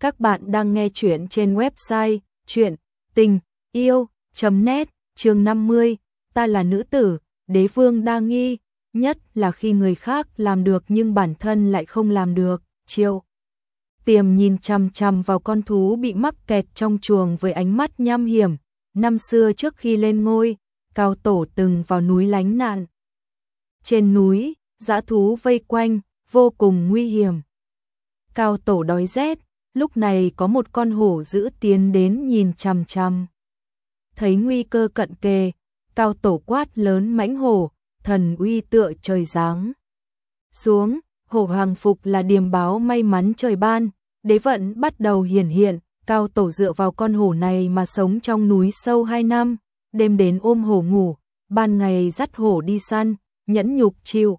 Các bạn đang nghe chuyện trên website chuyện tình yêu.net chương 50. Ta là nữ tử, đế vương đa nghi, nhất là khi người khác làm được nhưng bản thân lại không làm được. Triệu Tiềm nhìn chằm chằm vào con thú bị mắc kẹt trong chuồng với ánh mắt nham hiểm. Năm xưa trước khi lên ngôi, cao tổ từng vào núi lánh nạn. Trên núi, dã thú vây quanh, vô cùng nguy hiểm. Cao tổ đói rét, lúc này có một con hổ dữ tiến đến nhìn chằm chằm. Thấy nguy cơ cận kề, cao tổ quát lớn mãnh hổ, thần uy tựa trời giáng. Xuống, hổ hoàng phục là điềm báo may mắn trời ban, đế vận bắt đầu hiển hiện, cao tổ dựa vào con hổ này mà sống trong núi sâu hai năm, đêm đến ôm hổ ngủ, ban ngày dắt hổ đi săn, nhẫn nhục chịu.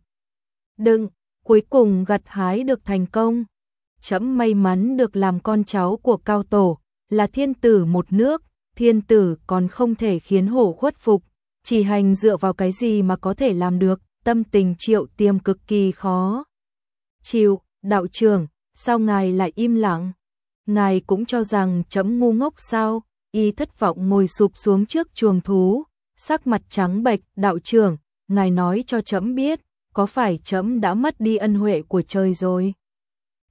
Đừng, cuối cùng gặt hái được thành công. Chấm may mắn được làm con cháu của cao tổ, là thiên tử một nước, thiên tử còn không thể khiến hổ khuất phục, chỉ hành dựa vào cái gì mà có thể làm được, tâm tình triệu tiêm cực kỳ khó. Chịu, đạo trưởng, sao ngài lại im lặng? Ngài cũng cho rằng chấm ngu ngốc sao? Y thất vọng ngồi sụp xuống trước chuồng thú, sắc mặt trắng bệch, đạo trưởng, ngài nói cho chấm biết, có phải chấm đã mất đi ân huệ của trời rồi?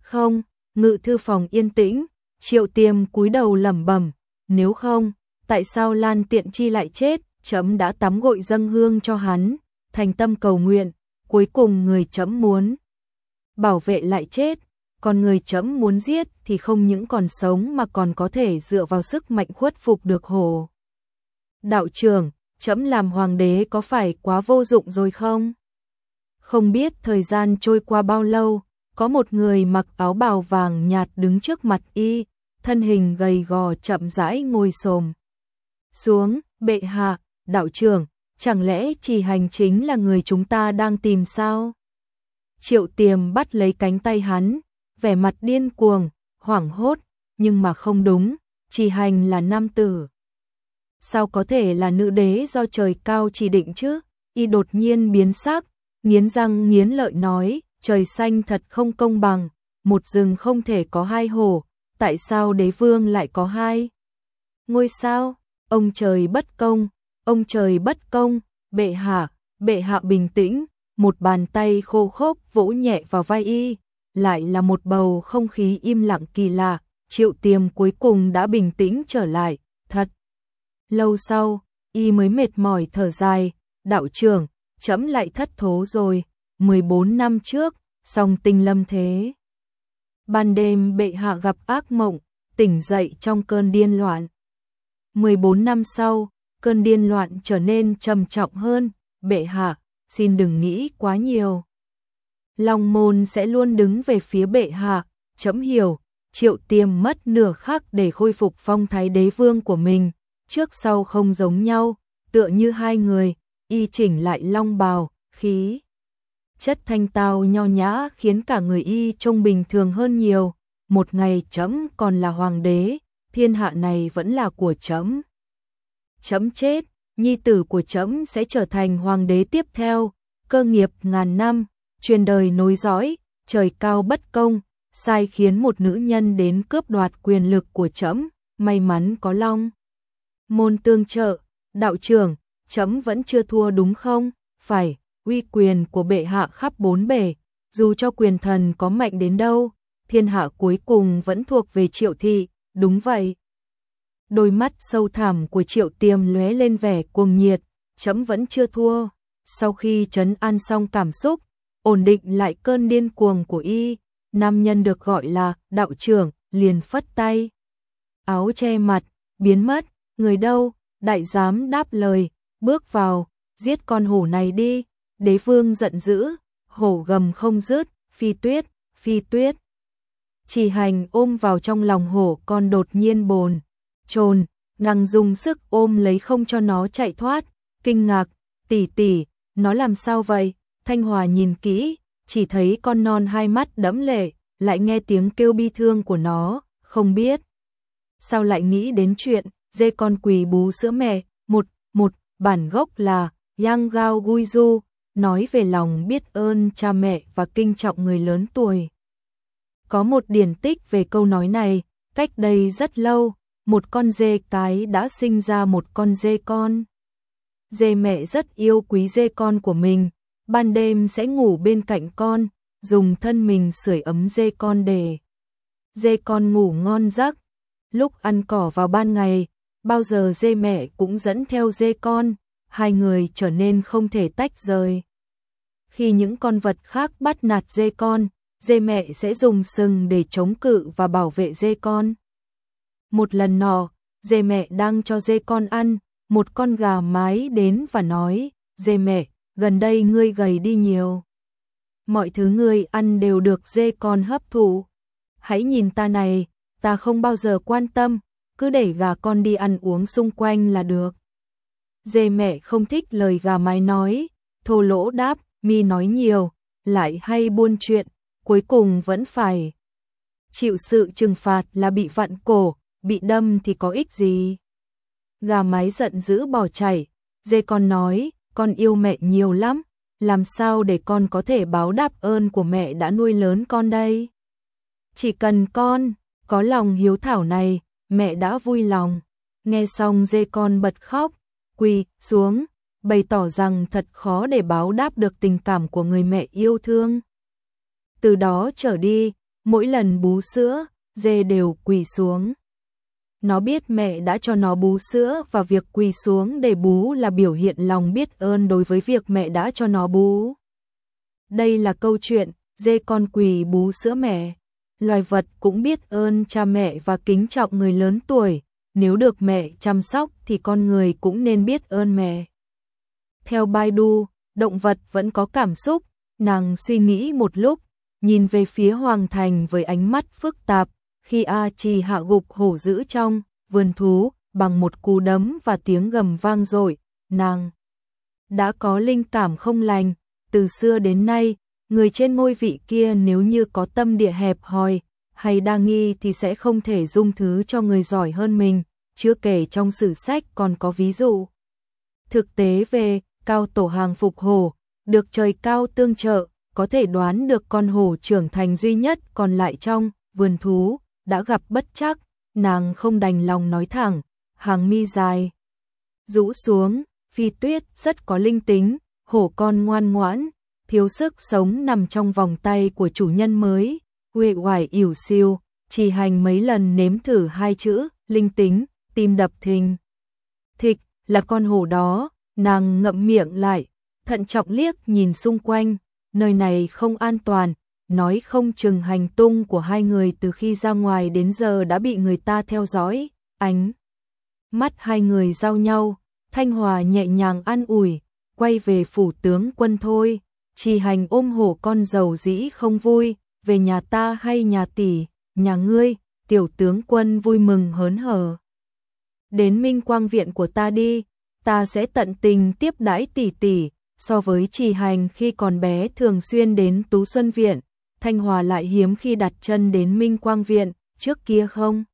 Không, ngự thư phòng yên tĩnh, triệu tiêm cúi đầu lẩm bẩm, nếu không, tại sao Lan Tiện Chi lại chết, chấm đã tắm gội dâng hương cho hắn, thành tâm cầu nguyện, cuối cùng người chấm muốn bảo vệ lại chết, còn người chấm muốn giết thì không những còn sống mà còn có thể dựa vào sức mạnh khuất phục được hồ. Đạo trưởng, chấm làm hoàng đế có phải quá vô dụng rồi không? Không biết thời gian trôi qua bao lâu, có một người mặc áo bào vàng nhạt đứng trước mặt y, thân hình gầy gò chậm rãi ngồi xồm. Xuống, bệ hạ, đạo trưởng, chẳng lẽ chỉ hành chính là người chúng ta đang tìm sao? Triệu tiềm bắt lấy cánh tay hắn, vẻ mặt điên cuồng, hoảng hốt, nhưng mà không đúng, chỉ hành là nam tử. Sao có thể là nữ đế do trời cao chỉ định chứ? Y đột nhiên biến sắc, nghiến răng nghiến lợi nói, trời xanh thật không công bằng, một rừng không thể có hai hồ tại sao đế vương lại có hai? Ngôi sao, ông trời bất công, ông trời bất công, bệ hạ, bệ hạ bình tĩnh, một bàn tay khô khốc vỗ nhẹ vào vai y, lại là một bầu không khí im lặng kỳ lạ, triệu tiêm cuối cùng đã bình tĩnh trở lại, thật. Lâu sau, y mới mệt mỏi thở dài, đạo trưởng, chấm lại thất thố rồi, 14 năm trước, song tinh lâm thế. Ban đêm bệ hạ gặp ác mộng, tỉnh dậy trong cơn điên loạn. 14 năm sau, cơn điên loạn trở nên trầm trọng hơn, bệ hạ, xin đừng nghĩ quá nhiều. Long môn sẽ luôn đứng về phía bệ hạ, chấm hiểu, triệu tiêm mất nửa khắc để khôi phục phong thái đế vương của mình, trước sau không giống nhau, tựa như hai người, y chỉnh lại long bào, khí. Chất thanh tao nho nhã khiến cả người y trông bình thường hơn nhiều, một ngày chấm còn là hoàng đế, thiên hạ này vẫn là của chấm. Chấm chết, nhi tử của chấm sẽ trở thành hoàng đế tiếp theo, cơ nghiệp ngàn năm, truyền đời nối dõi, trời cao bất công, sai khiến một nữ nhân đến cướp đoạt quyền lực của chấm, may mắn có long. Môn tương trợ, đạo trưởng, chấm vẫn chưa thua đúng không? Phải, uy quyền của bệ hạ khắp bốn bể, dù cho quyền thần có mạnh đến đâu, thiên hạ cuối cùng vẫn thuộc về triệu thị, đúng vậy. Đôi mắt sâu thẳm của triệu tiêm lóe lên vẻ cuồng nhiệt, chấm vẫn chưa thua. Sau khi trấn an xong cảm xúc, ổn định lại cơn điên cuồng của y, nam nhân được gọi là đạo trưởng, liền phất tay. Áo che mặt, biến mất, người đâu, đại giám đáp lời, bước vào, giết con hổ này đi, đế vương giận dữ, hổ gầm không dứt, phi tuyết, phi tuyết. Chỉ hành ôm vào trong lòng hổ con đột nhiên bồn, trồn, ngằng dùng sức ôm lấy không cho nó chạy thoát, kinh ngạc, tỷ tỷ, nó làm sao vậy? Thanh Hòa nhìn kỹ, chỉ thấy con non hai mắt đẫm lệ, lại nghe tiếng kêu bi thương của nó, không biết. Sao lại nghĩ đến chuyện, dê con quỳ bú sữa mẹ, một, một, bản gốc là Yang Gao Gui Du, nói về lòng biết ơn cha mẹ và kinh trọng người lớn tuổi. Có một điển tích về câu nói này, Cách đây rất lâu, một con dê cái đã sinh ra một con dê con. Dê mẹ rất yêu quý dê con của mình, ban đêm sẽ ngủ bên cạnh con, dùng thân mình sưởi ấm dê con để dê con ngủ ngon giấc. Lúc ăn cỏ vào ban ngày, bao giờ dê mẹ cũng dẫn theo dê con, hai người trở nên không thể tách rời. Khi những con vật khác bắt nạt dê con, dê mẹ sẽ dùng sừng để chống cự và bảo vệ dê con. Một lần nọ, dê mẹ đang cho dê con ăn, một con gà mái đến và nói, dê mẹ, gần đây ngươi gầy đi nhiều. Mọi thứ ngươi ăn đều được dê con hấp thụ. Hãy nhìn ta này, ta không bao giờ quan tâm, cứ để gà con đi ăn uống xung quanh là được. Dê mẹ không thích lời gà mái nói, thô lỗ đáp, mi nói nhiều, lại hay buôn chuyện, cuối cùng vẫn phải chịu sự trừng phạt là bị vặn cổ, bị đâm thì có ích gì. Gà mái giận dữ bỏ chạy, dê con nói, con yêu mẹ nhiều lắm, làm sao để con có thể báo đáp ơn của mẹ đã nuôi lớn con đây. Chỉ cần con có lòng hiếu thảo này, mẹ đã vui lòng. Nghe xong dê con bật khóc, quỳ xuống, bày tỏ rằng thật khó để báo đáp được tình cảm của người mẹ yêu thương. Từ đó trở đi, mỗi lần bú sữa, dê đều quỳ xuống. Nó biết mẹ đã cho nó bú sữa và việc quỳ xuống để bú là biểu hiện lòng biết ơn đối với việc mẹ đã cho nó bú. Đây là câu chuyện, dê con quỳ bú sữa mẹ. Loài vật cũng biết ơn cha mẹ và kính trọng người lớn tuổi, nếu được mẹ chăm sóc thì con người cũng nên biết ơn mẹ. Theo Baidu, động vật vẫn có cảm xúc, nàng suy nghĩ một lúc, nhìn về phía Hoàng Thành với ánh mắt phức tạp, khi A Chi hạ gục hổ dữ trong vườn thú bằng một cú đấm và tiếng gầm vang dội, nàng đã có linh cảm không lành, từ xưa đến nay, người trên ngôi vị kia nếu như có tâm địa hẹp hòi hay đa nghi thì sẽ không thể dung thứ cho người giỏi hơn mình, chưa kể trong sử sách còn có ví dụ. Thực tế về cao tổ hàng phục hổ, được trời cao tương trợ, có thể đoán được con hổ trưởng thành duy nhất còn lại trong vườn thú, đã gặp bất chắc, nàng không đành lòng nói thẳng, hàng mi dài. Rũ xuống, phi tuyết rất có linh tính, hổ con ngoan ngoãn, thiếu sức sống nằm trong vòng tay của chủ nhân mới, huệ hoài ỉu siêu, chỉ hành mấy lần nếm thử hai chữ, linh tính, tim đập thình. Thịch, là con hổ đó, nàng ngậm miệng lại, thận trọng liếc nhìn xung quanh, nơi này không an toàn, nói không chừng hành tung của hai người từ khi ra ngoài đến giờ đã bị người ta theo dõi, ánh. Mắt hai người giao nhau, Thanh Hòa nhẹ nhàng an ủi, quay về phủ tướng quân thôi, chỉ hành ôm hổ con giàu dĩ không vui, về nhà ta hay nhà tỷ, nhà ngươi, tiểu tướng quân vui mừng hớn hở. Đến minh quang viện của ta đi, ta sẽ tận tình tiếp đãi tỷ tỷ, so với trì hành khi còn bé thường xuyên đến Tú Xuân Viện, Thanh Hòa lại hiếm khi đặt chân đến Minh Quang Viện, trước kia không?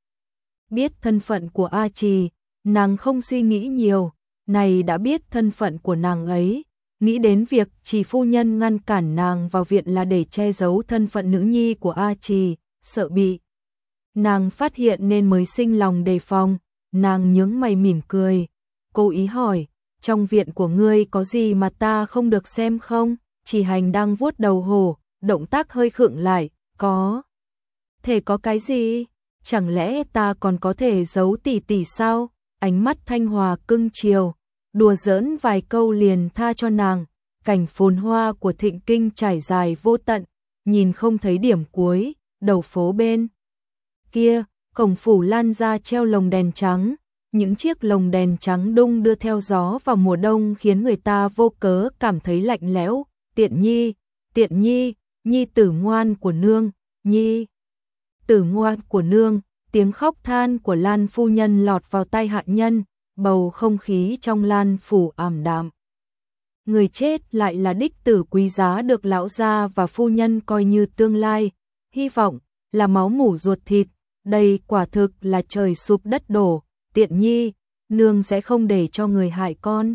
Biết thân phận của A Trì, nàng không suy nghĩ nhiều, này đã biết thân phận của nàng ấy, nghĩ đến việc trì phu nhân ngăn cản nàng vào viện là để che giấu thân phận nữ nhi của A Trì, sợ bị. Nàng phát hiện nên mới sinh lòng đề phòng, nàng nhướng mày mỉm cười, cô ý hỏi, trong viện của ngươi có gì mà ta không được xem không? Chỉ hành đang vuốt đầu hổ, động tác hơi khựng lại, có. Thể có cái gì? Chẳng lẽ ta còn có thể giấu tỷ tỷ sao? Ánh mắt thanh hòa cưng chiều, đùa giỡn vài câu liền tha cho nàng, cảnh phồn hoa của thịnh kinh trải dài vô tận, nhìn không thấy điểm cuối, đầu phố bên. Kia, cổng phủ lan ra treo lồng đèn trắng, những chiếc lồng đèn trắng đung đưa theo gió vào mùa đông khiến người ta vô cớ cảm thấy lạnh lẽo, tiện nhi, tiện nhi, nhi tử ngoan của nương, nhi. Tử ngoan của nương, tiếng khóc than của Lan phu nhân lọt vào tai hạ nhân, bầu không khí trong Lan phủ ảm đạm. Người chết lại là đích tử quý giá được lão gia và phu nhân coi như tương lai, hy vọng là máu mủ ruột thịt, đây quả thực là trời sụp đất đổ, tiện nhi, nương sẽ không để cho người hại con.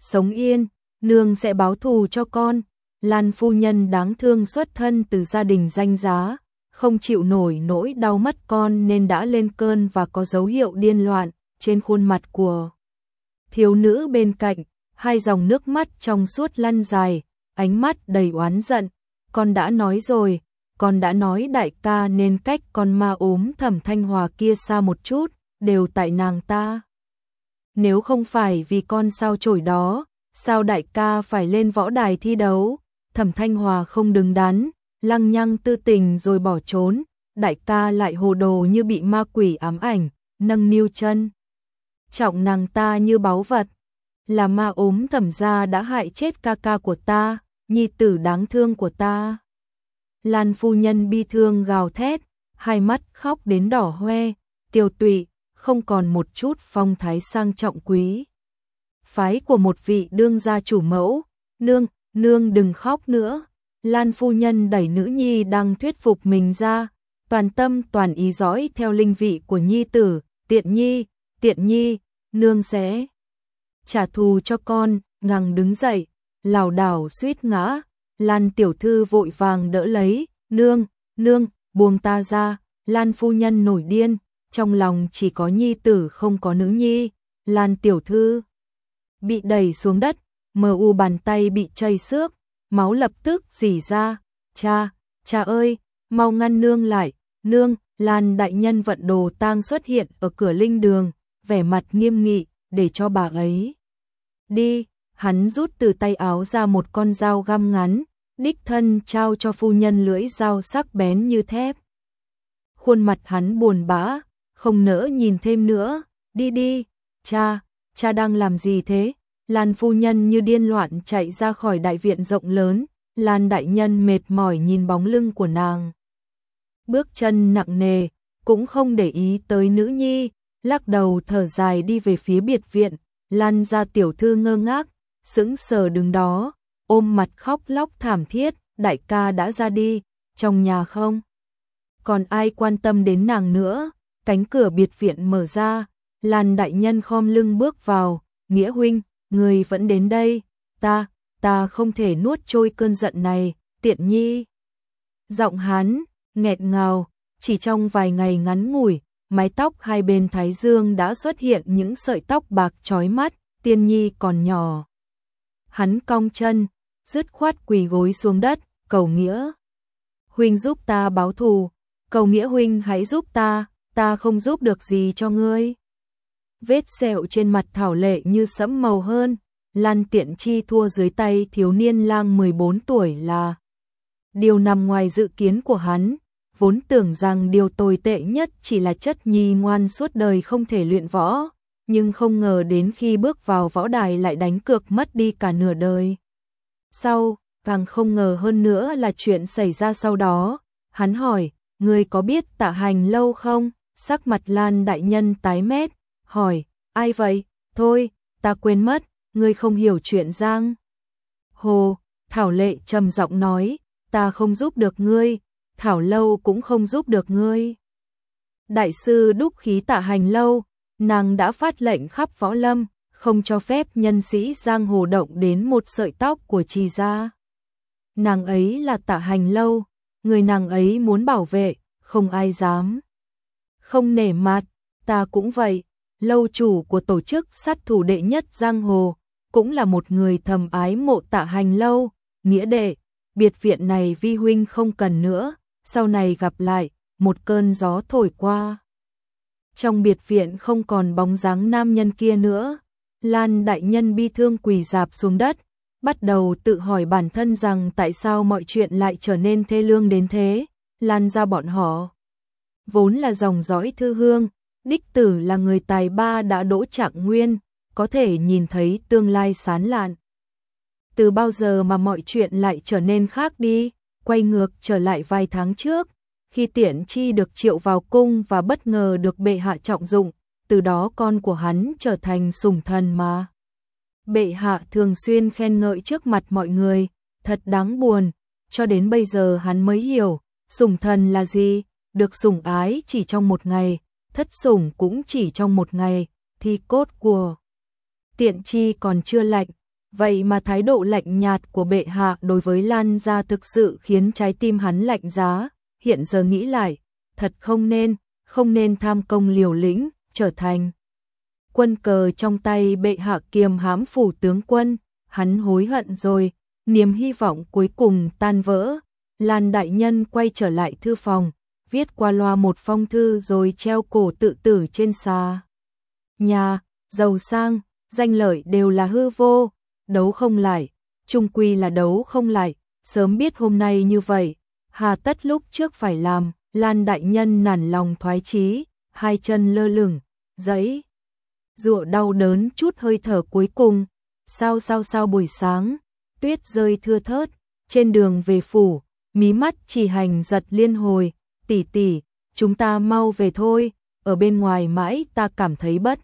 Sống yên, nương sẽ báo thù cho con. Lan phu nhân đáng thương xuất thân từ gia đình danh giá, không chịu nổi nỗi đau mất con nên đã lên cơn và có dấu hiệu điên loạn trên khuôn mặt của thiếu nữ bên cạnh, hai dòng nước mắt trong suốt lăn dài, ánh mắt đầy oán giận. Con đã nói rồi, con đã nói đại ca nên cách con ma ốm thẩm thanh hòa kia xa một chút, đều tại nàng ta. Nếu không phải vì con sao chổi đó, sao đại ca phải lên võ đài thi đấu, thẩm thanh hòa không đứng đắn, lăng nhăng tư tình rồi bỏ trốn, đại ca lại hồ đồ như bị ma quỷ ám ảnh, nâng niu chân. Trọng nàng ta như báu vật, là ma ốm thẩm gia đã hại chết ca ca của ta, nhi tử đáng thương của ta. Lan phu nhân bi thương gào thét, hai mắt khóc đến đỏ hoe, tiêu tụy, không còn một chút phong thái sang trọng quý. Phái của một vị đương gia chủ mẫu, nương, nương đừng khóc nữa. Lan phu nhân đẩy nữ nhi đang thuyết phục mình ra, toàn tâm toàn ý dõi theo linh vị của nhi tử, tiện nhi, tiện nhi, nương sẽ trả thù cho con, ngằng đứng dậy, lảo đảo suýt ngã, Lan tiểu thư vội vàng đỡ lấy, nương, nương, buông ta ra, Lan phu nhân nổi điên, trong lòng chỉ có nhi tử không có nữ nhi, Lan tiểu thư bị đẩy xuống đất, mờ u bàn tay bị chảy xước, máu lập tức rỉ ra, cha, cha ơi, mau ngăn nương lại, nương, Lan đại nhân vận đồ tang xuất hiện ở cửa linh đường, vẻ mặt nghiêm nghị, để cho bà ấy. Đi, hắn rút từ tay áo ra một con dao găm ngắn, đích thân trao cho phu nhân lưỡi dao sắc bén như thép. Khuôn mặt hắn buồn bã, không nỡ nhìn thêm nữa, đi đi, cha, cha đang làm gì thế? Lan phu nhân như điên loạn chạy ra khỏi đại viện rộng lớn, Lan đại nhân mệt mỏi nhìn bóng lưng của nàng. Bước chân nặng nề, cũng không để ý tới nữ nhi, lắc đầu thở dài đi về phía biệt viện, Lan ra tiểu thư ngơ ngác, sững sờ đứng đó, ôm mặt khóc lóc thảm thiết, đại ca đã ra đi, trong nhà không? Còn ai quan tâm đến nàng nữa, cánh cửa biệt viện mở ra, Lan đại nhân khom lưng bước vào, nghĩa huynh, người vẫn đến đây, ta, ta không thể nuốt trôi cơn giận này, tiện nhi. Giọng hán, nghẹt ngào, chỉ trong vài ngày ngắn ngủi, mái tóc hai bên thái dương đã xuất hiện những sợi tóc bạc chói mắt, tiên nhi còn nhỏ. Hắn cong chân, dứt khoát quỳ gối xuống đất, cầu nghĩa. Huynh giúp ta báo thù, cầu nghĩa huynh hãy giúp ta, ta không giúp được gì cho ngươi. Vết sẹo trên mặt thảo lệ như sẫm màu hơn, Lan Tiện Chi thua dưới tay thiếu niên lang 14 tuổi là điều nằm ngoài dự kiến của hắn, vốn tưởng rằng điều tồi tệ nhất chỉ là chất nhi ngoan suốt đời không thể luyện võ, nhưng không ngờ đến khi bước vào võ đài lại đánh cược mất đi cả nửa đời. Sau, càng không ngờ hơn nữa là chuyện xảy ra sau đó, hắn hỏi, người có biết tạ hành lâu không? Sắc mặt Lan đại nhân tái mét, hỏi, ai vậy? Thôi, ta quên mất, ngươi không hiểu chuyện giang. Hồ, Thảo Lệ trầm giọng nói, ta không giúp được ngươi, Thảo Lâu cũng không giúp được ngươi. Đại sư đúc khí tạ hành lâu, nàng đã phát lệnh khắp võ lâm, không cho phép nhân sĩ giang hồ động đến một sợi tóc của trì gia. Nàng ấy là tạ hành lâu, người nàng ấy muốn bảo vệ, không ai dám. Không nể mặt, ta cũng vậy, lâu chủ của tổ chức sát thủ đệ nhất giang hồ, cũng là một người thầm ái mộ tạ hành lâu, nghĩa đệ, biệt viện này vi huynh không cần nữa, sau này gặp lại, một cơn gió thổi qua. Trong biệt viện không còn bóng dáng nam nhân kia nữa, Lan đại nhân bi thương quỳ dạp xuống đất, bắt đầu tự hỏi bản thân rằng tại sao mọi chuyện lại trở nên thê lương đến thế, Lan ra bọn họ. Vốn là dòng dõi thư hương, đích tử là người tài ba đã đỗ trạng nguyên, có thể nhìn thấy tương lai sán lạn. Từ bao giờ mà mọi chuyện lại trở nên khác đi, quay ngược trở lại vài tháng trước, khi tiện chi được triệu vào cung và bất ngờ được bệ hạ trọng dụng, từ đó con của hắn trở thành sủng thần mà. Bệ hạ thường xuyên khen ngợi trước mặt mọi người, thật đáng buồn, cho đến bây giờ hắn mới hiểu, sủng thần là gì, được sủng ái chỉ trong một ngày, thất sủng cũng chỉ trong một ngày, thì cốt của tiện chi còn chưa lạnh, vậy mà thái độ lạnh nhạt của bệ hạ đối với Lan gia thực sự khiến trái tim hắn lạnh giá, hiện giờ nghĩ lại, thật không nên, không nên tham công liều lĩnh, trở thành quân cờ trong tay bệ hạ kiềm hãm phủ tướng quân, hắn hối hận rồi, niềm hy vọng cuối cùng tan vỡ. Lan đại nhân quay trở lại thư phòng, viết qua loa một phong thư rồi treo cổ tự tử trên xà. Nhà, giàu sang, danh lợi đều là hư vô, đấu không lại, trung quy là đấu không lại, sớm biết hôm nay như vậy, hà tất lúc trước phải làm, Lan đại nhân nản lòng thoái chí, hai chân lơ lửng, giấy Dụa đau đớn chút hơi thở cuối cùng, sao sao sao buổi sáng, tuyết rơi thưa thớt, trên đường về phủ, mí mắt chỉ hành giật liên hồi, tỷ tỷ, chúng ta mau về thôi, ở bên ngoài mãi ta cảm thấy bất.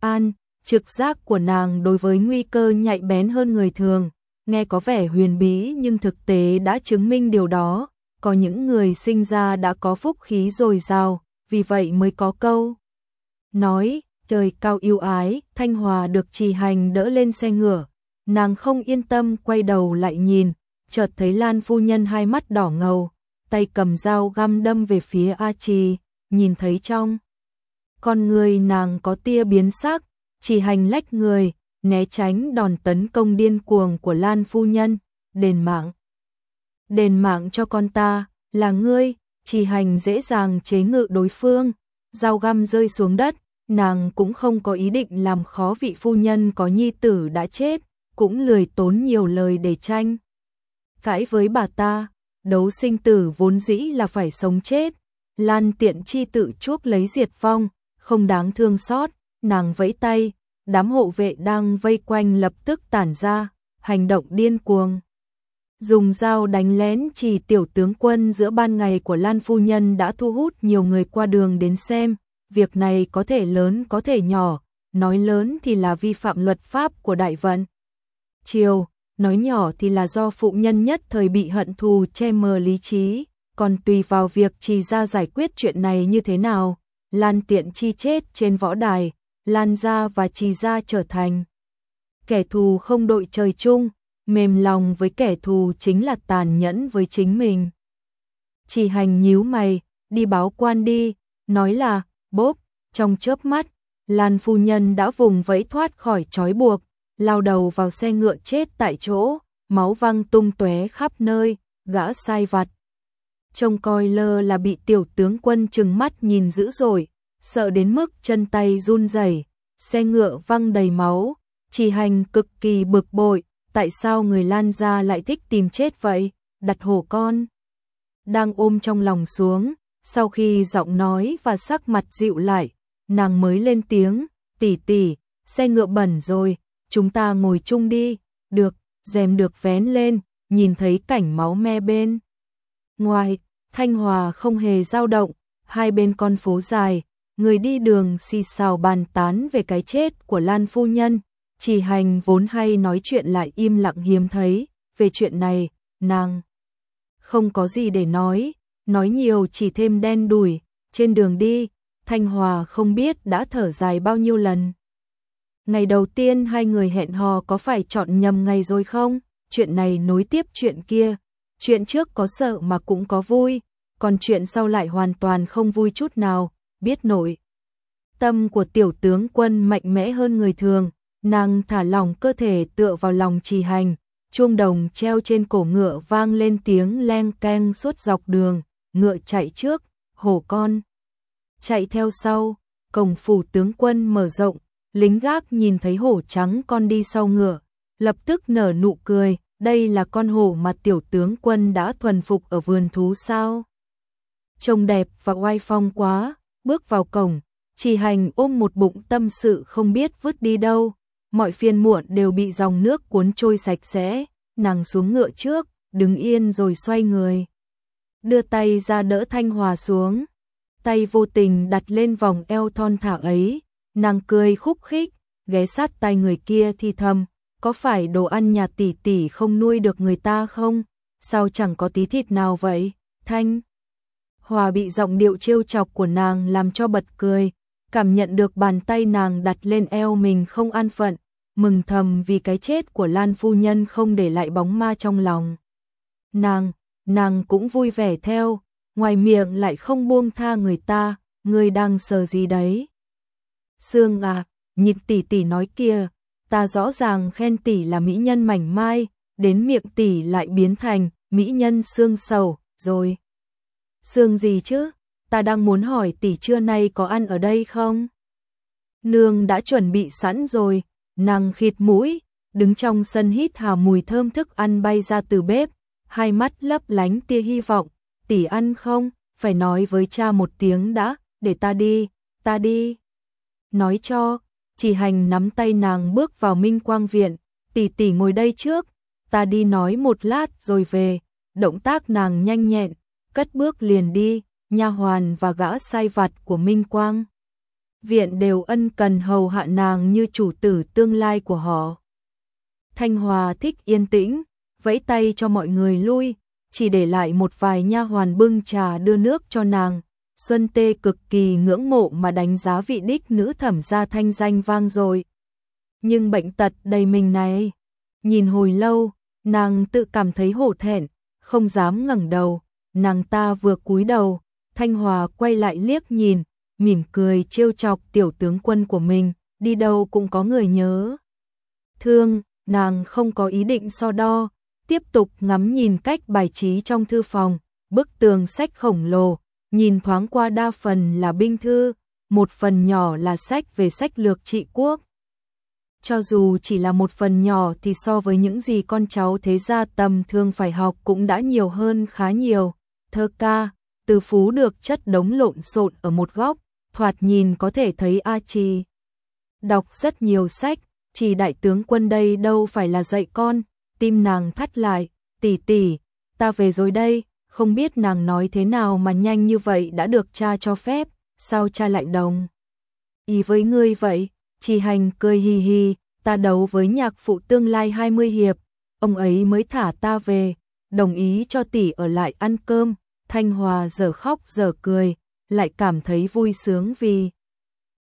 An, trực giác của nàng đối với nguy cơ nhạy bén hơn người thường, nghe có vẻ huyền bí nhưng thực tế đã chứng minh điều đó, có những người sinh ra đã có phúc khí dồi dào, vì vậy mới có câu. Nói, trời cao yêu ái, Thanh Hòa được trì hành đỡ lên xe ngựa, nàng không yên tâm quay đầu lại nhìn, chợt thấy Lan phu nhân hai mắt đỏ ngầu, tay cầm dao găm đâm về phía A Trì, nhìn thấy trong con người nàng có tia biến sắc, chỉ hành lách người, né tránh đòn tấn công điên cuồng của Lan phu nhân, đền mạng. Đền mạng cho con ta, là ngươi, chỉ hành dễ dàng chế ngự đối phương, dao găm rơi xuống đất, nàng cũng không có ý định làm khó vị phu nhân có nhi tử đã chết, cũng lười tốn nhiều lời để tranh. Cãi với bà ta, đấu sinh tử vốn dĩ là phải sống chết, Lan tiện chi tự chuốc lấy diệt vong, không đáng thương xót, nàng vẫy tay, đám hộ vệ đang vây quanh lập tức tản ra, hành động điên cuồng. Dùng dao đánh lén chỉ tiểu tướng quân giữa ban ngày của Lan Phu Nhân đã thu hút nhiều người qua đường đến xem, việc này có thể lớn có thể nhỏ, nói lớn thì là vi phạm luật pháp của đại vận. Chiều, nói nhỏ thì là do phụ nhân nhất thời bị hận thù che mờ lý trí, còn tùy vào việc trì ra giải quyết chuyện này như thế nào. Lan tiện chi chết trên võ đài, Lan gia và trì gia trở thành kẻ thù không đội trời chung, mềm lòng với kẻ thù chính là tàn nhẫn với chính mình. Chỉ hành nhíu mày, đi báo quan đi, nói là, bốp, trong chớp mắt, Lan phu nhân đã vùng vẫy thoát khỏi trói buộc, lao đầu vào xe ngựa chết tại chỗ, máu văng tung tóe khắp nơi, gã sai vặt. Trông coi lơ là bị tiểu tướng quân trừng mắt nhìn dữ dội, sợ đến mức chân tay run rẩy, xe ngựa văng đầy máu, chỉ hành cực kỳ bực bội, tại sao người Lan gia lại thích tìm chết vậy, đặt hổ con. Đang ôm trong lòng xuống, sau khi giọng nói và sắc mặt dịu lại, nàng mới lên tiếng, tỷ tỷ, xe ngựa bẩn rồi, chúng ta ngồi chung đi, được, rèm được vén lên, nhìn thấy cảnh máu me bên. Ngoài, Thanh Hòa không hề dao động, hai bên con phố dài, người đi đường xì xào bàn tán về cái chết của Lan Phu Nhân, chỉ hành vốn hay nói chuyện lại im lặng hiếm thấy, về chuyện này, nàng không có gì để nói, nói nhiều chỉ thêm đen đủi, trên đường đi, Thanh Hòa không biết đã thở dài bao nhiêu lần. Ngày đầu tiên hai người hẹn hò có phải chọn nhầm ngày rồi không? Chuyện này nối tiếp chuyện kia, chuyện trước có sợ mà cũng có vui, còn chuyện sau lại hoàn toàn không vui chút nào, biết nổi. Tâm của tiểu tướng quân mạnh mẽ hơn người thường, nàng thả lòng cơ thể tựa vào lòng trì hành, chuông đồng treo trên cổ ngựa vang lên tiếng leng keng suốt dọc đường, ngựa chạy trước, hổ con. Chạy theo sau, cổng phủ tướng quân mở rộng, lính gác nhìn thấy hổ trắng con đi sau ngựa, lập tức nở nụ cười, đây là con hổ mà tiểu tướng quân đã thuần phục ở vườn thú sao. Trông đẹp và oai phong quá, bước vào cổng, chỉ hành ôm một bụng tâm sự không biết vứt đi đâu, mọi phiền muộn đều bị dòng nước cuốn trôi sạch sẽ, nàng xuống ngựa trước, đứng yên rồi xoay người. Đưa tay ra đỡ Thanh Hòa xuống, tay vô tình đặt lên vòng eo thon thả ấy, nàng cười khúc khích, ghé sát tay người kia thì thầm, có phải đồ ăn nhà tỷ tỷ không nuôi được người ta không? Sao chẳng có tí thịt nào vậy? Thanh Hòa bị giọng điệu trêu chọc của nàng làm cho bật cười, cảm nhận được bàn tay nàng đặt lên eo mình không an phận, mừng thầm vì cái chết của Lan phu nhân không để lại bóng ma trong lòng. Nàng, nàng cũng vui vẻ theo, ngoài miệng lại không buông tha người ta, người đang sờ gì đấy. Sương à, nhìn tỷ tỷ nói kia, ta rõ ràng khen tỷ là mỹ nhân mảnh mai, đến miệng tỷ lại biến thành mỹ nhân xương sầu, rồi. Xương gì chứ? Ta đang muốn hỏi tỷ trưa nay có ăn ở đây không? Nương đã chuẩn bị sẵn rồi, nàng khịt mũi, đứng trong sân hít hà mùi thơm thức ăn bay ra từ bếp, hai mắt lấp lánh tia hy vọng, tỷ ăn không, phải nói với cha một tiếng đã, để ta đi, ta đi. Nói cho, chỉ hành nắm tay nàng bước vào minh quang viện, tỷ tỷ ngồi đây trước, ta đi nói một lát rồi về, động tác nàng nhanh nhẹn, cất bước liền đi, nha hoàn và gã sai vặt của minh quang. Viện đều ân cần hầu hạ nàng như chủ tử tương lai của họ. Thanh Hòa thích yên tĩnh, vẫy tay cho mọi người lui, chỉ để lại một vài nha hoàn bưng trà đưa nước cho nàng. Xuân Tê cực kỳ ngưỡng mộ mà đánh giá vị đích nữ thẩm gia thanh danh vang rồi. Nhưng bệnh tật đầy mình này, nhìn hồi lâu, nàng tự cảm thấy hổ thẹn, không dám ngẩng đầu, nàng ta vừa cúi đầu, Thanh Hòa quay lại liếc nhìn, mỉm cười trêu chọc tiểu tướng quân của mình, đi đâu cũng có người nhớ. Thương, nàng không có ý định so đo, tiếp tục ngắm nhìn cách bài trí trong thư phòng, bức tường sách khổng lồ, nhìn thoáng qua đa phần là binh thư, một phần nhỏ là sách về sách lược trị quốc. Cho dù chỉ là một phần nhỏ thì so với những gì con cháu thế gia tầm thường phải học cũng đã nhiều hơn khá nhiều. Thơ ca, từ phú được chất đống lộn xộn ở một góc, thoạt nhìn có thể thấy A trì. Đọc rất nhiều sách, chỉ đại tướng quân đây đâu phải là dạy con, tim nàng thắt lại, tỷ tỷ, ta về rồi đây, không biết nàng nói thế nào mà nhanh như vậy đã được cha cho phép, sao cha lại đồng. Ý với ngươi vậy, chỉ hành cười hì hì, ta đấu với nhạc phụ tương lai 20 hiệp, ông ấy mới thả ta về, đồng ý cho tỷ ở lại ăn cơm, Thanh Hòa giờ khóc giờ cười, lại cảm thấy vui sướng vì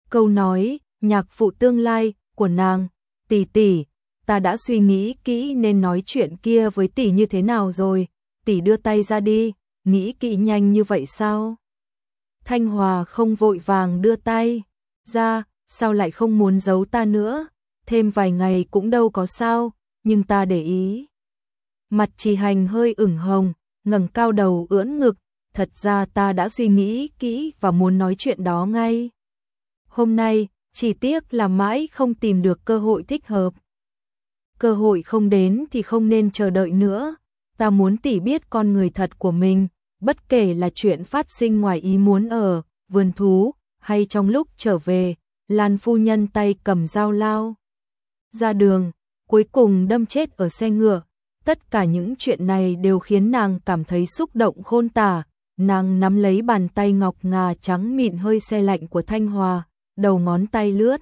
câu nói nhạc phụ tương lai của nàng, tỷ tỷ, ta đã suy nghĩ kỹ nên nói chuyện kia với tỷ như thế nào rồi, tỷ đưa tay ra đi, nghĩ kỹ nhanh như vậy sao? Thanh Hòa không vội vàng đưa tay ra, sao lại không muốn giấu ta nữa, thêm vài ngày cũng đâu có sao, nhưng ta để ý. Mặt trì hành hơi ửng hồng, ngẩng cao đầu ưỡn ngực, thật ra ta đã suy nghĩ kỹ và muốn nói chuyện đó ngay. Hôm nay, chỉ tiếc là mãi không tìm được cơ hội thích hợp. Cơ hội không đến thì không nên chờ đợi nữa, ta muốn tỉ biết con người thật của mình, bất kể là chuyện phát sinh ngoài ý muốn ở vườn thú hay trong lúc trở về, Lan phu nhân tay cầm dao lao ra đường, cuối cùng đâm chết ở xe ngựa. Tất cả những chuyện này đều khiến nàng cảm thấy xúc động khôn tả, nàng nắm lấy bàn tay ngọc ngà trắng mịn hơi xe lạnh của Thanh Hòa, đầu ngón tay lướt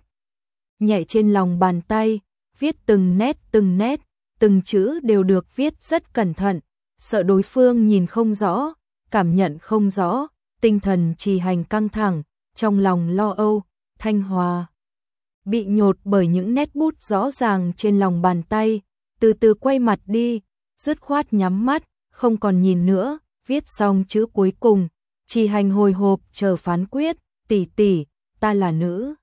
nhẹ trên lòng bàn tay, viết từng nét từng nét, từng chữ đều được viết rất cẩn thận, sợ đối phương nhìn không rõ, cảm nhận không rõ, tinh thần trì hành căng thẳng, trong lòng lo âu, Thanh Hòa bị nhột bởi những nét bút rõ ràng trên lòng bàn tay, từ từ quay mặt đi, dứt khoát nhắm mắt, không còn nhìn nữa, viết xong chữ cuối cùng, trì hành hồi hộp chờ phán quyết, tỷ tỷ, ta là nữ.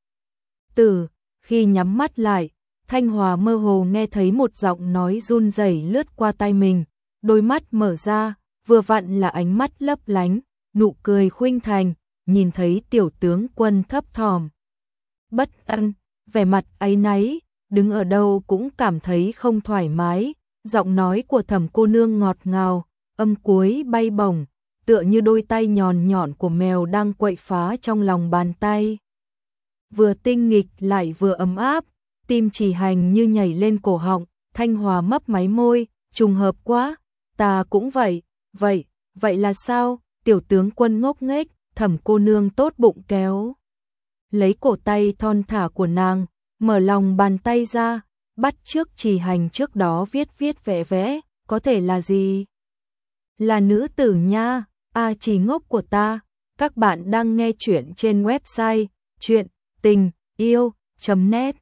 từ khi nhắm mắt lại, Thanh Hòa mơ hồ nghe thấy một giọng nói run rẩy lướt qua tai mình, đôi mắt mở ra, vừa vặn là ánh mắt lấp lánh, nụ cười khuynh thành, nhìn thấy tiểu tướng quân thấp thỏm. Bất an, vẻ mặt ấy náy, đứng ở đâu cũng cảm thấy không thoải mái, giọng nói của thẩm cô nương ngọt ngào, âm cuối bay bổng, tựa như đôi tay nhòn nhọn của mèo đang quậy phá trong lòng bàn tay. Vừa tinh nghịch lại vừa ấm áp, tim chỉ hành như nhảy lên cổ họng, thanh hòa mấp máy môi, trùng hợp quá, ta cũng vậy, vậy, vậy là sao, tiểu tướng quân ngốc nghếch, thẩm cô nương tốt bụng kéo. Lấy cổ tay thon thả của nàng, mở lòng bàn tay ra, bắt trước chỉ hành trước đó viết viết vẽ vẽ, có thể là gì? Là nữ tử nha, a à, chỉ ngốc của ta. Các bạn đang nghe chuyện trên website chuyện tình yêu.net